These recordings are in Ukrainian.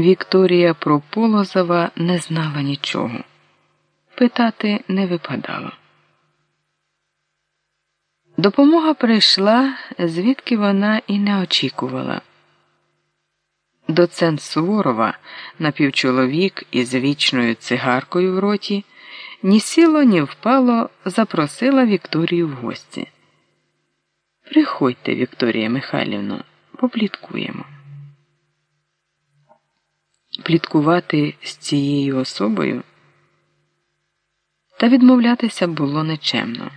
Вікторія про Полозова не знала нічого. Питати не випадало. Допомога прийшла, звідки вона і не очікувала. Доцент Суворова, напівчоловік із вічною цигаркою в роті, ні сіло, ні впало, запросила Вікторію в гості. Приходьте, Вікторія Михайлівна, попліткуємо. Пліткувати з цією особою та відмовлятися було нечемно.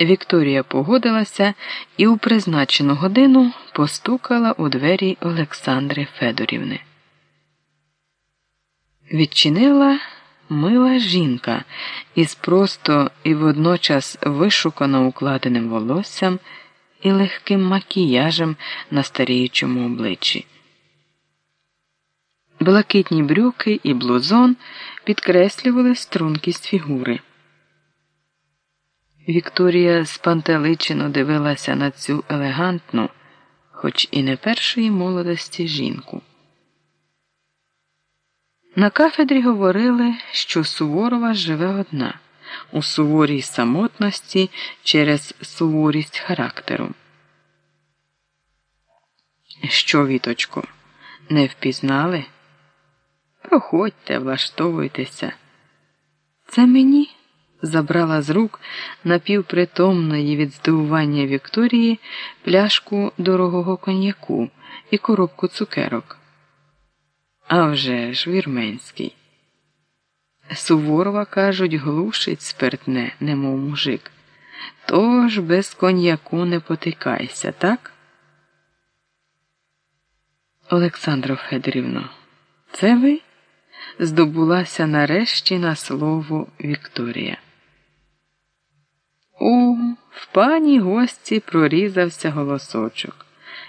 Вікторія погодилася і у призначену годину постукала у двері Олександри Федорівни. Відчинила мила жінка із просто і водночас вишукано укладеним волоссям і легким макіяжем на старіючому обличчі. Блакитні брюки і блузон підкреслювали стрункість фігури. Вікторія спантеличено дивилася на цю елегантну, хоч і не першої молодості жінку. На кафедрі говорили, що Суворова живе одна у суворій самотності через суворість характеру. Що, Віточко, не впізнали? Проходьте, влаштовуйтеся. Це мені забрала з рук напівпритомної від здивування Вікторії пляшку дорогого коньяку і коробку цукерок. А вже ж вірменський. Суворова, кажуть, глушить спиртне, немов мужик. Тож без коньяку не потикайся, так? Олександро Федорівно, це ви? Здобулася нарешті на слово Вікторія. У, в пані гості прорізався голосочок.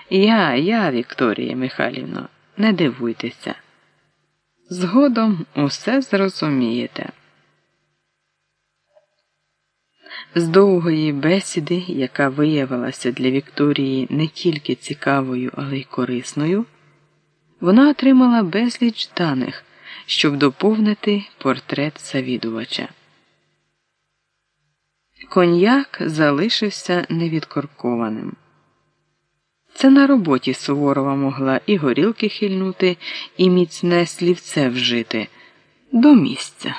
Я, я, Вікторія Михайлівна, не дивуйтеся. Згодом усе зрозумієте. З довгої бесіди, яка виявилася для Вікторії не тільки цікавою, але й корисною, вона отримала безліч даних, щоб доповнити портрет завідувача. Коньяк залишився невідкоркованим. Це на роботі Суворова могла і горілки хильнути, і міцне слівце вжити до місця.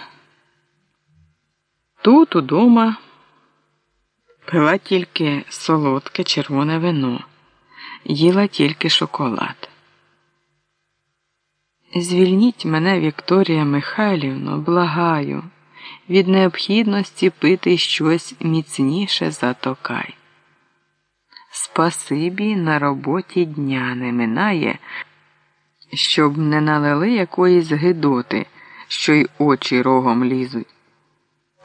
Тут удома пила тільки солодке червоне вино, їла тільки шоколад. Звільніть мене, Вікторія Михайлівно, благаю, від необхідності пити щось міцніше за токай. Спасибі на роботі дня не минає, щоб не налили якоїсь гидоти, що й очі рогом лізуть,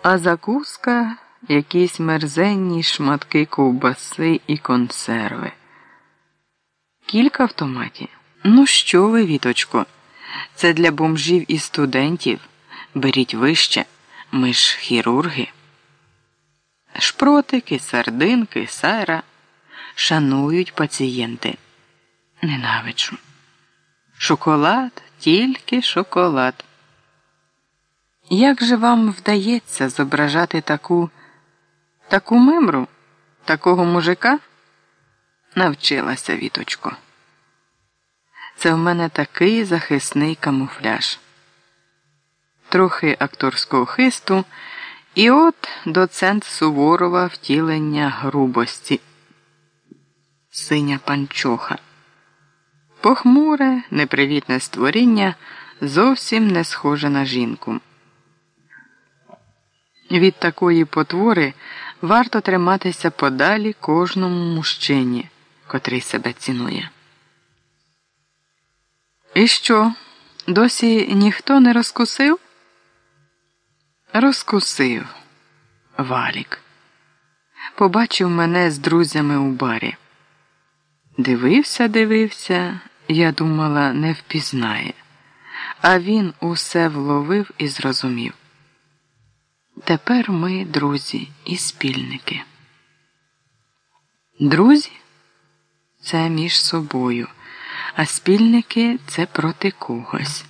а закуска якісь мерзенні шматки ковбаси і консерви. Кілька автоматів. Ну, що ви, віточко? Це для бомжів і студентів. Беріть вище, ми ж хірурги. Шпротики, сардинки, сайра шанують пацієнти. Ненавиджу. Шоколад, тільки шоколад. Як же вам вдається зображати таку таку мимру, такого мужика? Навчилася віточко. Це в мене такий захисний камуфляж. Трохи акторського хисту, і от доцент Суворова втілення грубості синя панчоха. Похмуре, непривітне створіння зовсім не схоже на жінку. Від такої потвори варто триматися подалі кожному мужчині, котрий себе цінує. І що? Досі ніхто не розкусив? Розкусив валік. Побачив мене з друзями у барі. Дивився, дивився, я думала, не впізнає, а він усе вловив і зрозумів. Тепер ми друзі і спільники. Друзі? Це між собою, а спільники це проти когось.